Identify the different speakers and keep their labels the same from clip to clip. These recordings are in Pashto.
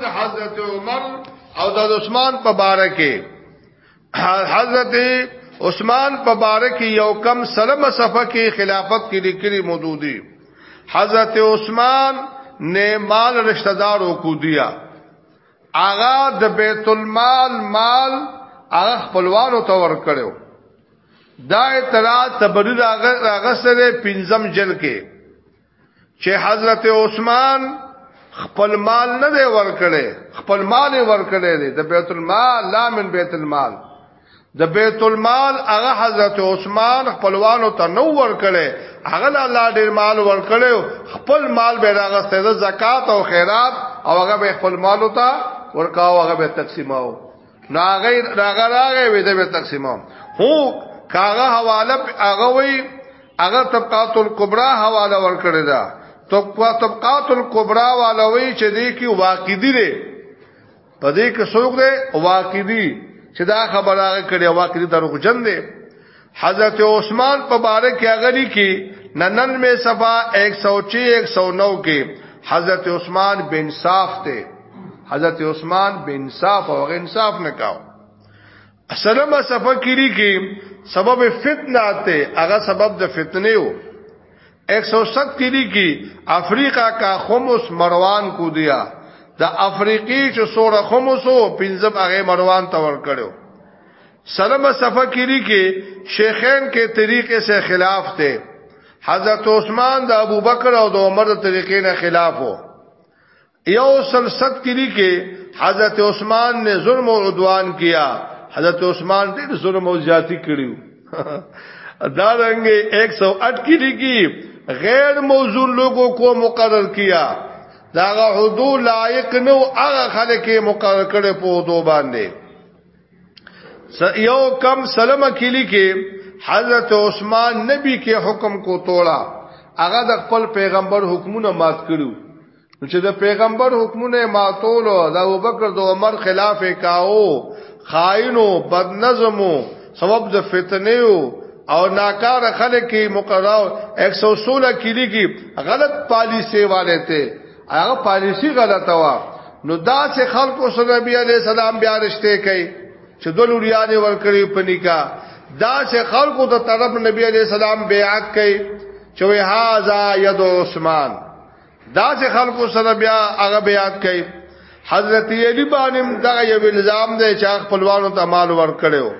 Speaker 1: د حضرت عمر او د عثمان په باره کې حضرت عثمان په باره کې یو کم سلمه صفه کې خلافت کې لیکلي مودودي حضرت عثمان نے مال رشتہ داروں کو دیا آغا د بیت المال مال هغه خپلوانو ته ور کړو دا اعتراض تبری راغسته پنځم جل کې چې حضرت عثمان خپل مال نه دی ورکړي خپل مال یې ورکړي دی د بیت المال لا من بیت المال د بیت المال هغه حضرت عثمان خپلوانو ته نو ورکړي هغه الله ډیر مال ورکړي خپل مال به راغه سره زکات او خیرات او هغه به خپل مال ته ورکاو هغه به تقسیماو ناغی ناغه راغی وې د تقسیمو هو کاغه حواله هغه وی هغه طبقات الکبرى حواله ور کړی دا طبقه طبقات الکبرى والوی چې دې کې واقع دي دي په دې کې څوک دی واقع دي چې دا خبره کړي واقع دي دروغ جن دي حضرت عثمان په باره کې اغلی کې ننن می صفا 106 109 کې حضرت عثمان بن صاف ته حضرت عثمان بن صاف او انصاف نه کاو سلمه صفه کړي کې سبب فتنه ته هغه سبب د فتنه وو 107 کې دي کې افریقا کا خمس مروان کو دیا د افریقی چې سوره خمسو پنځم هغه مروان ته ور کړو سلم صفه کې لیکي شیخین کې طریقې سره خلاف ته حضرت عثمان د ابوبکر او د عمر د طریقې نه خلاف وو یو سلسط کې لیکي حضرت عثمان نے ظلم او عدوان کیا حضرت عثمان ډېر ظلم او زیاتی کړیو دا رنګ 108 کې لیکي غیر موضوع لوگوں کو مقرر کیا داغه حدود لایق نو هغه خلک مقرر کړي په دوه باندې یو کم سلمه کلی کې حضرت عثمان نبی کې حکم کو توړه هغه د خپل پیغمبر حکمونه مات کړو چې د پیغمبر حکمونه ماتول او د ابوبکر د عمر خلاف کاو خائنو بدنظمو سبب د فتنه او ناکار خلک مقرر 116 کلی کې غلط پالیسي والے ته هغه پالیسی غلطه وا نو دا چې خلکو سره نبی علی السلام بیا رشته کوي چې دلوریانه ور کړی په نکاح دا چې خلکو د طرف نبی علی السلام بیعت کوي چې وی هاذا ید عثمان دا چې خلکو سره بیا هغه بیعت کوي حضرت علی باندې دا یو الزام دی چې خپلوانو ته مال ور کړو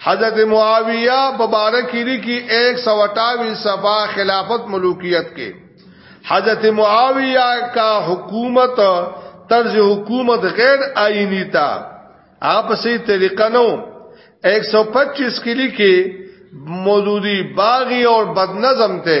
Speaker 1: حضرت معاویہ مبارک علی کی ایک سو اٹھائیس صفحہ خلافت ملوکیت کے حضرت معاویہ کا حکومت طرز حکومت غیر آئینی تھا آپ سے طریقہ نو ایک سو پچیس کلی کے مودودی باغی اور بدنظم تھے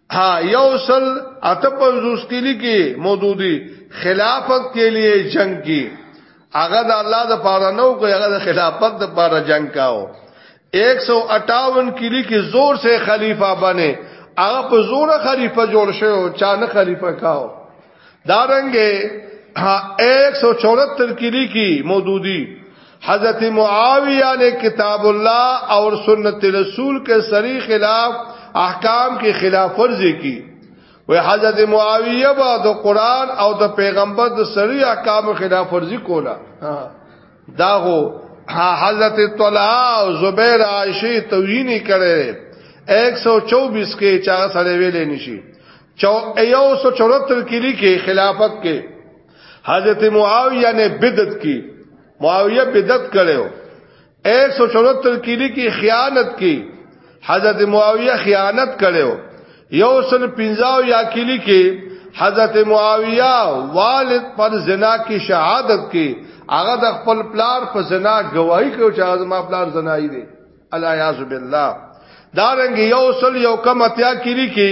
Speaker 1: ها یوصل اته پنځوس کې لیکي مودودی خلافت کې لیے جنگ کی هغه د الله د پاره نو کوي هغه د خلافت د پاره جنگ کاو 158 کې لیکي زور سے خلیفہ بنے هغه په زور خلیفہ جوړ شو چا نه خلیفہ کاو دارنګه 174 کې لیکي مودودی حضرت معاویہ نے کتاب اللہ اور سنت رسول کے سری خلاف احکام کی خلاف ورزی کی وی حضرت معاویہ با د قرآن او د پیغمبر د سری احکام خلاف ورزی کولا دا هو حضرت طلحہ او زبیر عائشہ توہینی کرے 124 کې چا سره ویلې نشي چو ایو سو چورتر کی لیکي خلافت کې حضرت معاویه نے بدعت کی معاویه بدعت کړو اے سو چورتر کی لیکي خیانت کی حضرت معاویه خیانت کړو یو سل پنځاو یا کی لیکي حضرت معاویه والد پر زنا کی شهادت کی هغه د خپل پلار په زنا گواہی کوي چې هغه ما پلار زنای دی الیاذ بالله دا رنګ یو سل یو کم اتیا کلی کې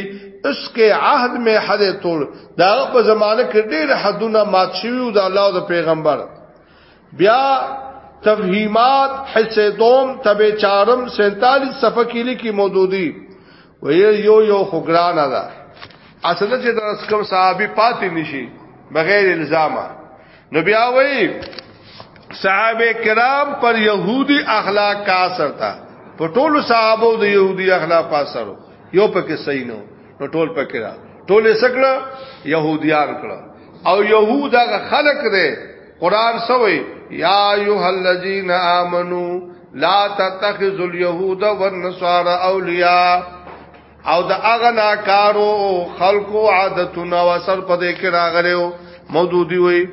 Speaker 1: اس کې عهد می حد تول دا په زمانه کې ډېر حدونه مات شوی او د الله او د پیغمبر بیا تفهیمات حسیدوم تبه چارم 47 صفحه کې لیکي مودودی وی یو یو خوګران ده اصل چې درس کوم صحابي پاتې نشي بغیر الزامه نو بیا وی صحابه کرام پر يهودي اخلاق کا اثر تا په ټولو صحابو د يهودي اخلاق په اثر یو پکې صحیح نو نو ټول پکې را ټول سکړه يهوديان کړه او يهود هغه خلق دي قران سوې یا ایه الذین آمنو لا تتخذ اليهود والنصارى اولیاء او د هغه ناکارو خلقو عادتونه او اثر په دې کې راغلو مودودی وي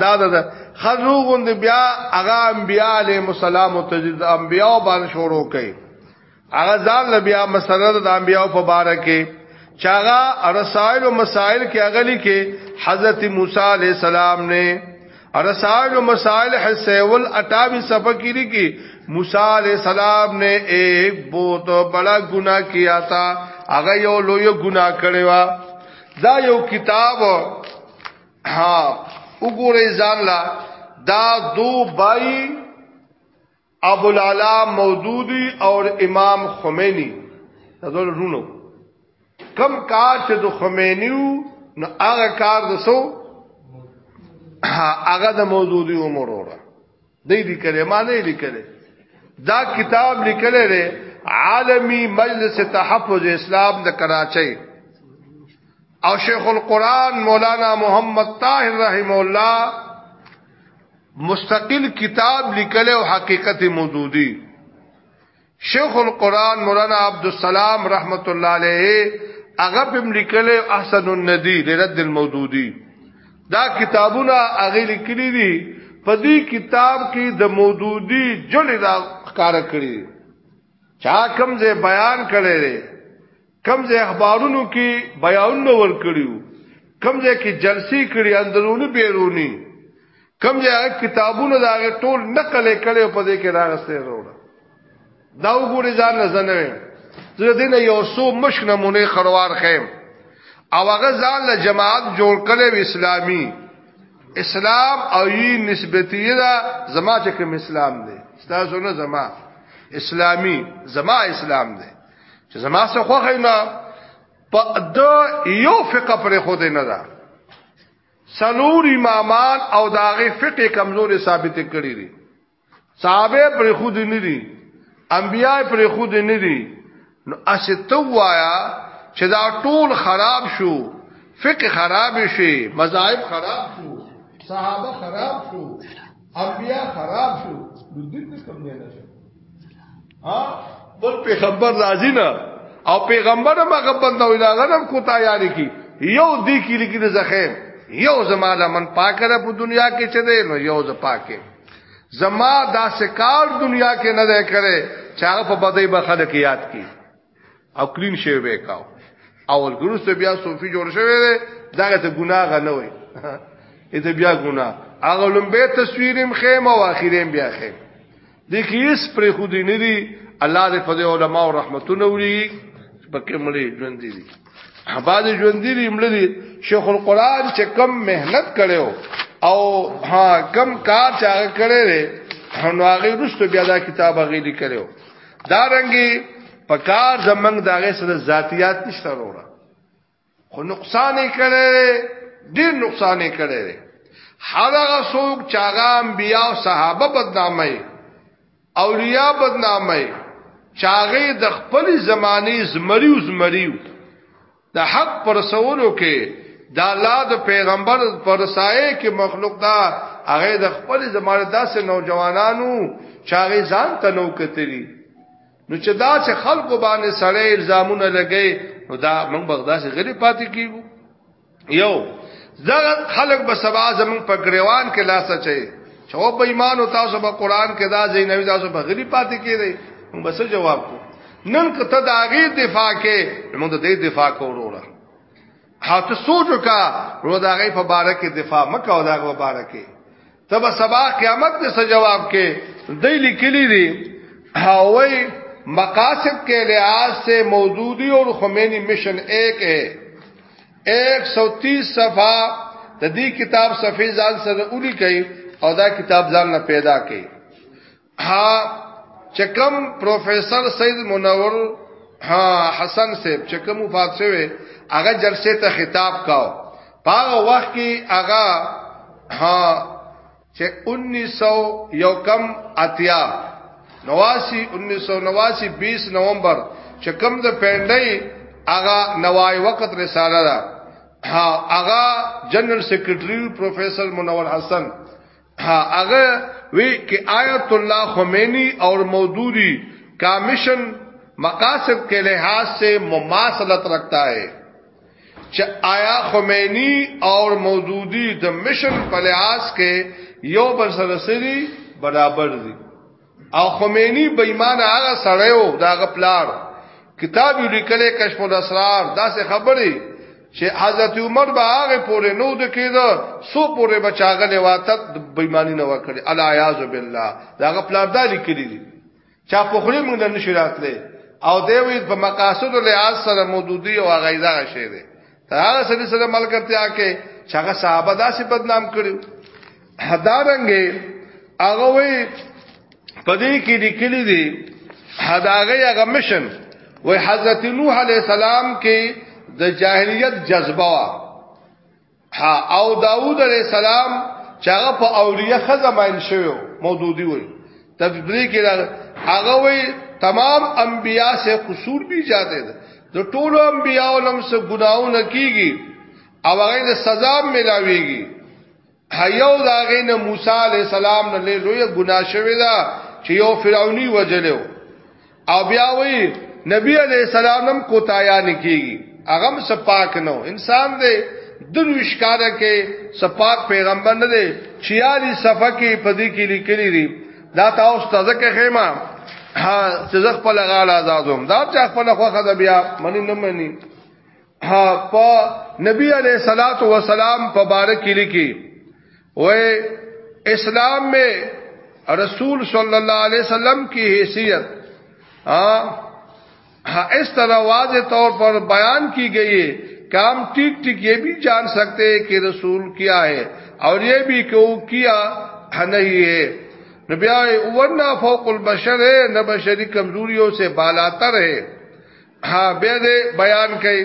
Speaker 1: دا دا خزو غوند بیا هغه انبیاء علیهم السلام او تجدید انبیاء باندې شروع کړي هغه ځان لبیا مسله د انبیاء په باره کې چاغه رسائل او مسائل کې اغلی کې حضرت موسی علی السلام نے رسائل و مسائل حسیول اٹاوی صفحہ کی لکھی موسی علیہ السلام نے ایک بہت بڑا گناہ کیا تھا هغه یو لوی ګناه کړی و دا یو کتاب ها وګورئ ځان لا دا دو بای ابو العلا مودودی او امام خمینی دغه رونو کم کار چې د خمینیو نو هغه کار د سو هغه د مودودی عمر وره دې دې کړي ما نه لیکلې دا کتاب لیکلې دی عالمی مجلس تحفظ اسلام د کراچۍ او شیخ القرآن مولانا محمد طاهر رحم الله مستقل کتاب لیکل او حقیقت موجودی شیخ القرآن مولانا عبدالسلام رحمت الله علیه هغه په لیکل احسن الندی لرد المودودی دا کتابونه هغه لیکلي دي په دې کتاب کې د مودودی جلد ښکار کړی چا کوم ځای بیان کړی کم ځای اخبارونو کې بیانونه ورکړیو کم ځای کې جلسې کړي اندرونی بیرونی کم ځای کتابونه دا ټول نقل کړي په دې کې راغسته وروړه دا وګوري ځان نه زنه زه دې نه یو څو مش نمونه خروار خیم او هغه ځان له جماعت جوړ کړي اسلامي اسلام او یی نسبتی دا زما چې کوم اسلام دی ستاسو نه زما اسلامی زما اسلام دی چې زما څه خوخه نه په د یو فقه پر خو دې نه ده سلور امامان او داغه فقه کمزوري ثابت کړی دي صحابه پر خو دې نه دي انبیاء پر خو دې نه دي نو استه وایا چې دا ټول خراب شو فقه خراب شي مذاهب خراب شو صحابه خراب شو انبیاء خراب شو د دې څه کم نه نشه بل پیغمبر راځي نه او پیغمبر هم هغه بنده وي دا غنم کوتا یاري کی یو دی کی لکی د زخیم یو زما د من پاکه ده په دنیا کې چه ده نو یو ز پاکه زما دا سکار دنیا کې نه ده کړي چې هغه په بدی به خلک یاد کی او کلین شوی به کاو اول ګروس ته بیا صوفي جوړ شوی دی داغه ته ګناه غنه وي اته بیا ګناه هغه لمبه تصویرم خیم او اخیرم بیا خیم د کیس پر خو دې نه دی الله دې فضل علماء او رحمتونه وړي پکې مړي ژوند دي بعد ژوند دي مړي شیخ القران چې کم مهنت کړو او ها کم کار چې هغه کړی دی نو هغه رسته بیا دا کتاب هغه لیکلو دا رنګي په کار زمنګ داغه سره ذاتيات نشته وروړه خو نقصان یې کړی ډیر نقصان یې کړی هغه څوک چې هغه انبیا او صحابه بدنامي اولیاء بدنامي چاغې د خپل زماني زمریو زمریو د حق پر سوالو کې د الله د پیغمبر پر سایه کې مخلوق دا هغه د خپل زماره داسې نوجوانانو چاغي ځان ته نو کتلی نو چې دا چې خلکو باندې سړی الزامونه لګي نو دا موږ بغداد سره غلی پاتې کیږو یو زغه خلک به سبا زمون په ګریوان کې لاسه چي چې او بېمانو تاسو به قران کې دا زینوي تاسو به غلی پاتې کیږئ موږ به څه جواب کو نن که ته دا غي دفاع کې موږ د دې دفاع کوروړه هاته سوچ وکا ورو دا غي په بار کې دفاع مکه او دا غو بار کې تب سبا قیامت دې څه جواب کې دې لیکلي دي هاوي مقاصد کے لحاظ سے موجودی اور خمینی مشن ایک ہے ایک سو تیس صفحہ تدی کتاب صفحی زال سر اولی کئی اور دا کتاب زال نہ پیدا کئی ها چکم پروفیسور سید منور ها حسن صاحب چکم وفات شوی هغه جلسه ته خطاب کاو پاغه وخت کې هغه ها چې 1900 یو کم اتیا نواسی 1989 20 نومبر چې کم د پندای هغه نوای وخت رساله ده هغه جنرال سیکریټری پروفیسور منور حسن هغه وی کې آیت الله خمینی او مودودی کمیشن مقاصد کے لحاظ سے مماثلت رکھتا ہے چې آیا خمینی او مودودی د مشن په لحاظ کې یو بل سره سری برابر دي او خمینی بېمانه هغه سړی وو دا غپلار کتاب یې لیکلې کشف الاسرار دا څه خبرې چې حضرت عمر به هغه پورې نو د کېده سو پورې بچاغلې واته بېمانی نه وکړي الیاذ بالله دا غپلار دا لیکلې دي چا په خوري موږ نه شراتلې او دوی په مقاصد له اصل مودودی او غیظه شي دي هغه سړي سره ملګرتیا کې چې هغه صحابه داسې بدنام کړو حدارنګې هغه وی پدې کې لیکلي دي حداغه هغه مشن وی حضرت نوح علی السلام کې د جاهلیت جذبه وا او داوود علی السلام چې هغه په اولیه خزماین شوی مودودی وی تبری کې راغلی هغه وی تمام انبیا سے قصور بھی جاتے دي د ټولو انبیاو لم سه ګناونه کیږي او هغه د سزا ملاويږي هيو داغه نه موسی عليه السلام نه لوی ګنا شوی دا چې یو فرعوني وجلو او بیا وی نبی علیہ السلام هم کوتایا نکیږي هغه هم سپاک نو انسان دی دنو شکاره کې سپاک پیغمبر نه دی 46 صفحه کې پدې کې لیکلي دي دا تاسو ته ځکه خېما ها چې زه خپل غاله آزادوم دا چې خپل خوخه د بیا منی نه منی ها په نبی علیہ الصلات والسلام په بارک کې لیکي وې اسلام میں رسول صلی اللہ علیہ وسلم کی حیثیت ہاں اس طرح واضح طور پر بیان کی گئی ہے کہ ہم ٹھیک ٹھیک یہ بھی جان سکتے ہیں کہ رسول کیا ہے اور یہ بھی کہ وہ کیا نہیں ہے آئے اونا فوق البشر ہے نہ بشری کمزوریوں سے بالاتر ہے ہاں، بیان کئی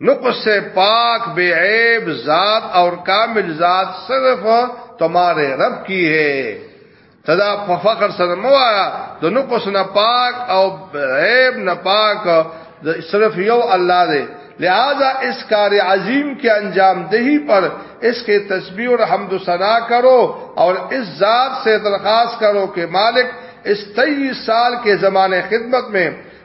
Speaker 1: نقص پاک بے عیب ذات اور کامل ذات صرف تمہارے رب کی ہے تدا فخر آیا تو نقص نہ پاک اور عیب نہ پاک صرف یو اللہ دے لہذا اس کار عظیم کے انجام دہی پر اس کے تسبیح اور حمد و سنا کرو اور اس ذات سے درخواست کرو کہ مالک اس تیئیس سال کے زمانے خدمت میں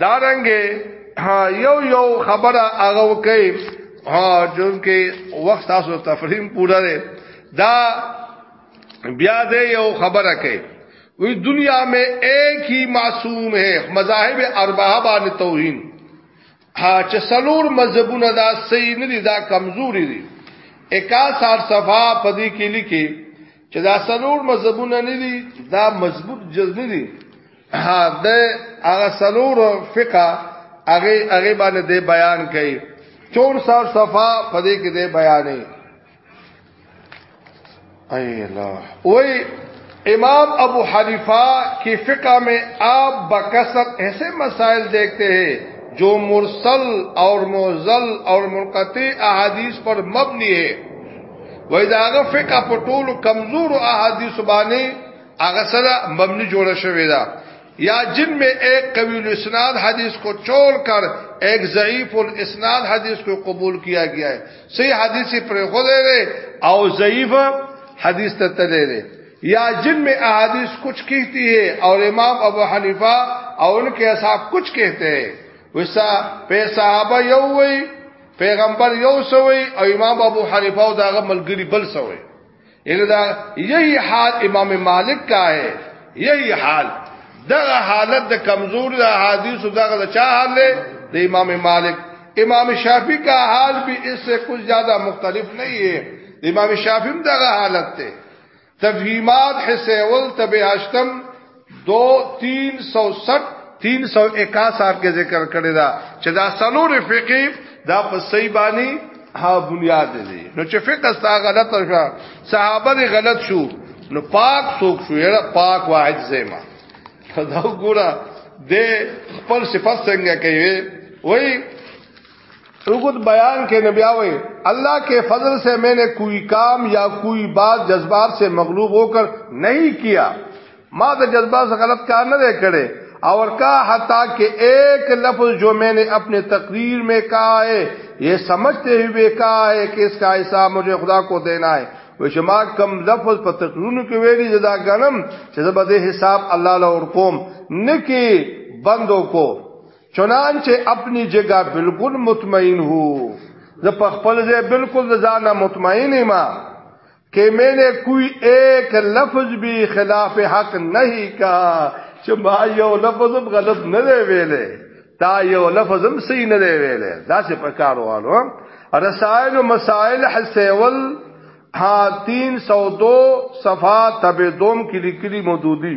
Speaker 1: دارنګ یو یو خبره هغه کوي ها جون کې وخت تاسو تفریم پورا دی دا بیا دې یو خبره کوي وی دنیا میں ایک ہی معصوم ہے مذاہب اربعہ بان توہین ها چې سلور مذهبونه دا صحیح نه دي دا کمزوري دي 61 صفه پدې کې لیکي چې دا سلور مذهبونه نه دي دا مضبوط جزمي دي د هغه سلور فقہ هغه هغه باندې د بیان کړي 400 صفه په دې کې د بیانې اي الله وای امام ابو حنیفہ کی فقہ میں آپ بکثرت ایسے مسائل دیکھتے ہیں جو مرسل اور موزل اور منقطع احادیث پر مبنی ہے وای دا هغه فقہ په ټولو کمزور احادیث باندې هغه سره مبني جوړ شوی دا یا جن میں ایک قوی الاسناد حدیث کو چول کر ایک ضعیف الاسناد حدیث کو قبول کیا گیا ہے صحیح حدیث پر خود ہے او ضعیف حدیث ته تللی دی یا جن میں احادیث کچھ کہتی ہے اور امام ابو حنیفہ اور ان کے اصحاب کچھ کہتے ہیں ویسا پہ صحابہ یو وی پیغمبر یو سوی او امام ابو حنیفه او داغه ملګری بل سوی ان دا یہی حال امام مالک کا ہے یہی حال دغه حالت د کمزور د حدیث دغه د چا حال دی د امام مالک امام شافعی کا حال بھی اس سے کچھ زیادہ مختلف نہیں ہے امام شافعی دغه حالت ته تفهیمات حسیول تب اشتم دو تین سو سٹ تین سو اکاس آپ کے ذکر کرے دا چه دا سلو رفقیب دا پسی بانی ها بنیاد دی نو چې فقه ستا غلط شو صحابه دی غلط شو نو پاک څوک شو یره پاک واحد زما دا ګوره د خپل صفات څنګه کوي وای بیان کې نبی رب اللہ کے فضل سے میں نے کوئی کام یا کوئی بات جذبات سے مغلوب ہو کر نہیں کیا ماں جذبات سے غلط کار نہ کړي کرے اور کہا حتا کہ ایک لفظ جو میں نے اپنے تقریر میں کہا ہے یہ سمجھتے ہوئے کہا ہے کہ اس کا حساب مجھے خدا کو دینا ہے و شما کم لفظ په تقرونو کې ویلي جدا غنم چې زبده حساب الله له ورقوم نکی بندو کو چنانچه اپنی جگہ بالکل مطمئن ہو زه په خپل ځای بالکل ځانه مطمئن یم کہ میں نے کوئی ایک لفظ بھی خلاف حق نہیں کہا چې ما یو لفظ غلط نه دی ویلې تا یو لفظ هم صحیح نه دی ویلې دا څه په کار وانه رسائل و مسائل حسیول ها 302 صفحه تبه دوم کې لیکلي مودودي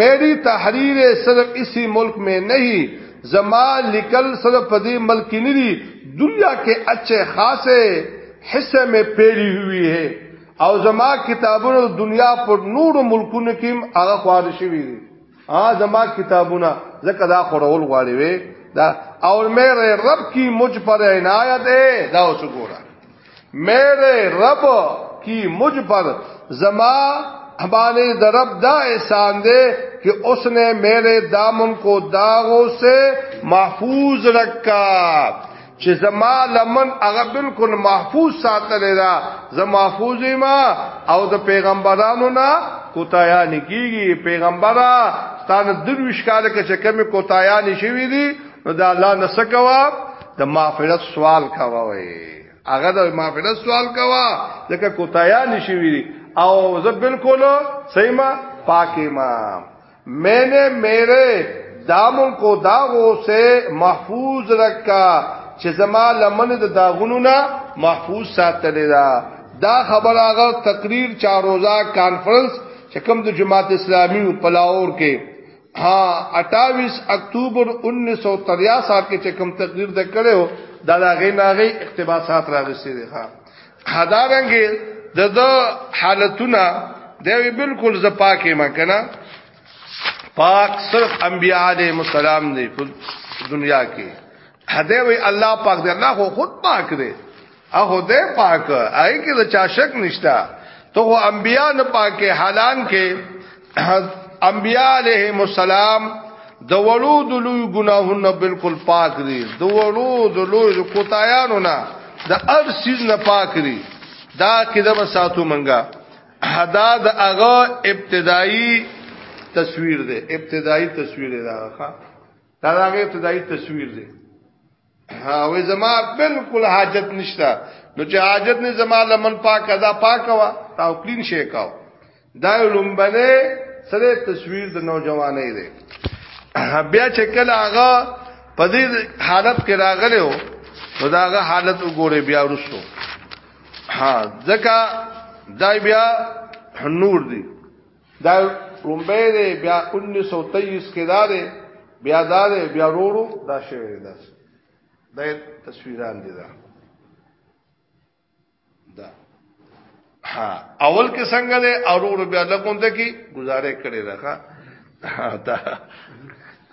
Speaker 1: میری تحریر صرف اسی ملک میں نہیں زما لکل صرف پدی ملک کی ندی دنیا کے اچھے خاصے حصے میں پیری ہوئی ہے او زما کتابونه دنیا پر نور ملکونو کې هغه خوار شوی دي ها زما کتابونه زکه دا خورول غواړي وي دا اور میرے رب کی مجھ پر عنایت ہے دا اوس ګوره میرے رب کی مجھ پر زما ہمارے درب دا احسان دے کہ اس نے میرے دامن کو داغوں سے محفوظ رکھا چې زما لمن هغه بالکل محفوظ ساتل دا زما محفوظ ما او د پیغمبرانو نه کوتایا نکیږي پیغمبره ستانه درویش کال کې چې کمی کوتایا نشوي دي نو دا الله نسکوا د مغفرت سوال کاوه وي هغه د مغفرت سوال کاوه ځکه کوتایا نشي وی او زه بالکل سیما پاکه ما میں نے میرے دامن کو داغو سے محفوظ رکھا چې زما لمن د داغونو نه محفوظ ساتلې دا دا خبر هغه تقریر چاروزا کانفرنس چې کوم د جماعت اسلامي په لاهور کې ها 28 اکتوبر 1963 کې چې کوم تقریر د کړو دا لاغې ناغې اقتباسات راغسي دي ها حدارنګ د د حالتونه دا بالکل ز پاکه ما کنه پاک صرف انبیاء علیهم السلام دی په دنیا کې هدا وی الله پاک دې الله خو خود پاک دی هغه دې پاک آی کې د چا شک نشتا ته خو انبیا نه پاکه حالان کې انبیا علیهم السلام د وړو د لوی ګناهونو بالکل پاک دي د وړو د لوی کوتایانو نه د هر سیز نه پاک دي دا کده به ساتو منګه حدا د هغه ابتدایي تصویر ده ابتدایي تصویر ده دا هغه ابتدایي تصویر دی او زما بالکل حاجت نشته نو چې حاجت نه زما لمن پاک ادا پاک وا تا کلین شي کاو دا لومبنه سره تصویر د نوجوانې دی بیا چې کله هغه په دې حالت کې راغلی و نو دا هغه حالت وګوره بیا ورسو ها ځکه دای بیا نور دی دا رومبه دی بیا 1923 کې دا دی بیا دا دی بیا ورو دا شوی دا دا تصویران دي دا دا ها اول کې څنګه دی اورور بیا لګونده کې گزارې کړي راخه دا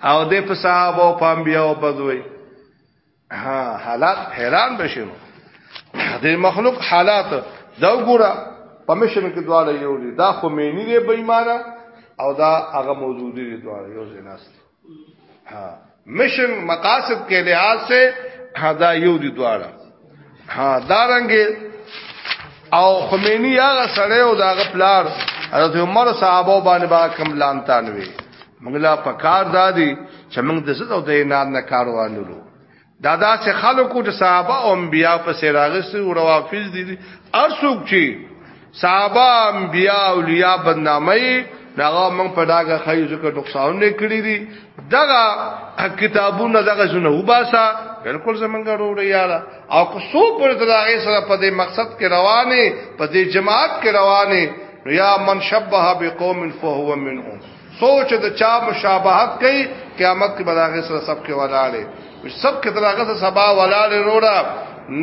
Speaker 1: او د صاحب او پام بیا او بدوي ها حالات حیران بشي د مخلوق حالات دا وګوره په مشن کې دواله یو دي دا خو مینی دی بې ایمانه او دا هغه موجود دي دواله یو ځیناس ها مشن مقاصد کې لحاظ سے دا یو دي دواله ها دا رنګ او خمینی هغه سره او دا غپلار حضرت عمر صحابه باندې با کم لانتان وی موږ لا پکار دادی چې موږ د زړه د نام نه کاروانلو دا داسې خلکو د صحابه او انبیا په سراغسي او روافض دي ارسوک چی صحابه انبیا اولیاء بدنامي داغه موږ په داګه خایو څخه نقصان نه کړی دي دغه کتابونه دغه زنه وباسا بالکل زمونږ وروړ یاره او کو سو پر دغه سره په دې مقصد کې روانه په دې جماعت کې روانه یا من شبه بقوم فهو منهم سوچ د چا مشابهت کوي قیامت کې بداغه سره سب کې ولاړې سب کې داغه سره سبا ولاړې روړه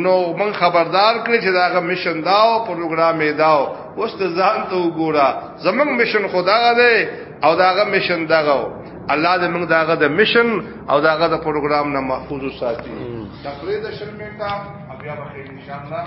Speaker 1: نو من خبردار کړی چې داغه مشن داو پروګرام یې داو اوس ته ځان ته وګوره زمنګ مشن خدا دی او داغه مشن دغه الله دې موږ داغه د مشن او داغه د پروګرام نه محفوظ وساتي تفرید شرمنده بیا بخیر ان شاء الله